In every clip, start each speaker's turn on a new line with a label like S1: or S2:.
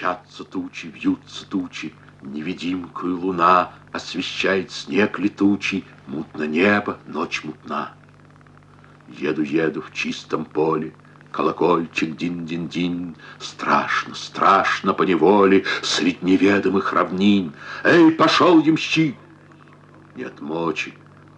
S1: Мчатся тучи, вьются тучи, Невидимкую луна Освещает снег летучий, Мутно небо, ночь мутна. Еду-еду в чистом поле, Колокольчик дин-дин-дин, Страшно, страшно по неволе Средь неведомых равнин. Эй, пошел ямщик! Нет мочи,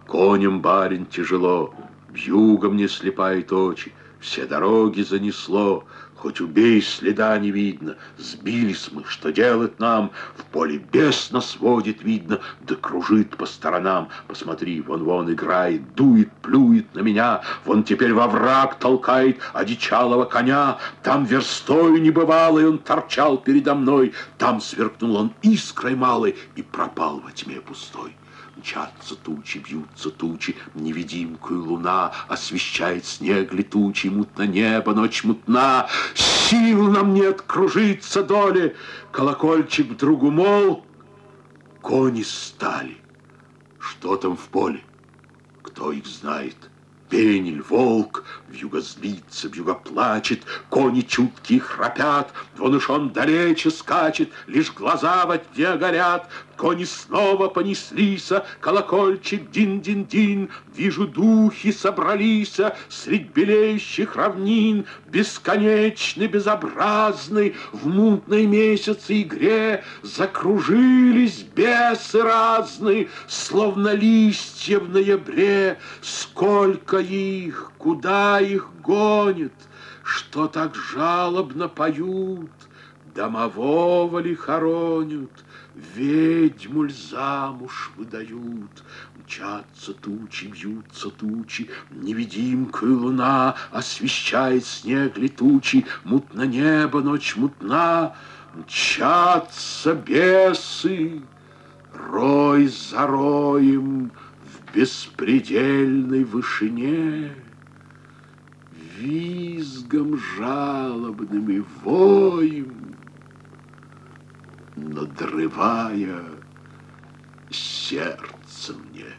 S1: конем барин тяжело, Вьюга мне слепает очи, Все дороги занесло, Хоть убей, следа не видно, Сбились мы, что делать нам? В поле бес нас водит, видно, Да кружит по сторонам. Посмотри, вон-вон играет, Дует, плюет на меня, Вон теперь во враг толкает Одичалого коня. Там верстою небывалой Он торчал передо мной, Там сверкнул он искрой малой И пропал во тьме пустой. Мчатся тучи, бьются тучи, Невидимкую луна Освещает снег летучий, Мутно небо, ночь мутна. Сил нам нет кружиться доли. Колокольчик другу мол, Кони стали. Что там в поле? Кто их знает? Пенель, волк, вьюга злится, вьюга плачет, Кони чуткие храпят, Вон уж он далече скачет, Лишь глаза во тьме горят, Кони снова понеслись, Колокольчик дин-дин-дин, Вижу, духи собрались Средь белеющих равнин, Бесконечный, безобразный, В мутной месяце игре Закружились бесы разные, Словно листья в ноябре. Сколько их, куда их гонят, Что так жалобно поют, Домового ли хоронят, Ведьму ль замуж выдают. Мчатся тучи, бьются тучи, Невидимкою луна Освещает снег летучий, Мутно небо, ночь мутна. Мчатся бесы, рой за роем, беспредельной вышине, Визгом жалобным и воем, надрывая сердце мне.